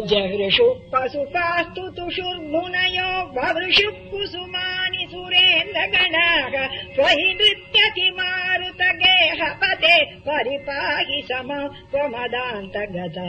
जयशु तुषुर्मुनयो भवृषुः ववृषु कुसुमानि सुरेन्द्रगणाः त्वहि नृत्यति मारुत गेहपते परिपाहि समम् त्वमदान्तगता।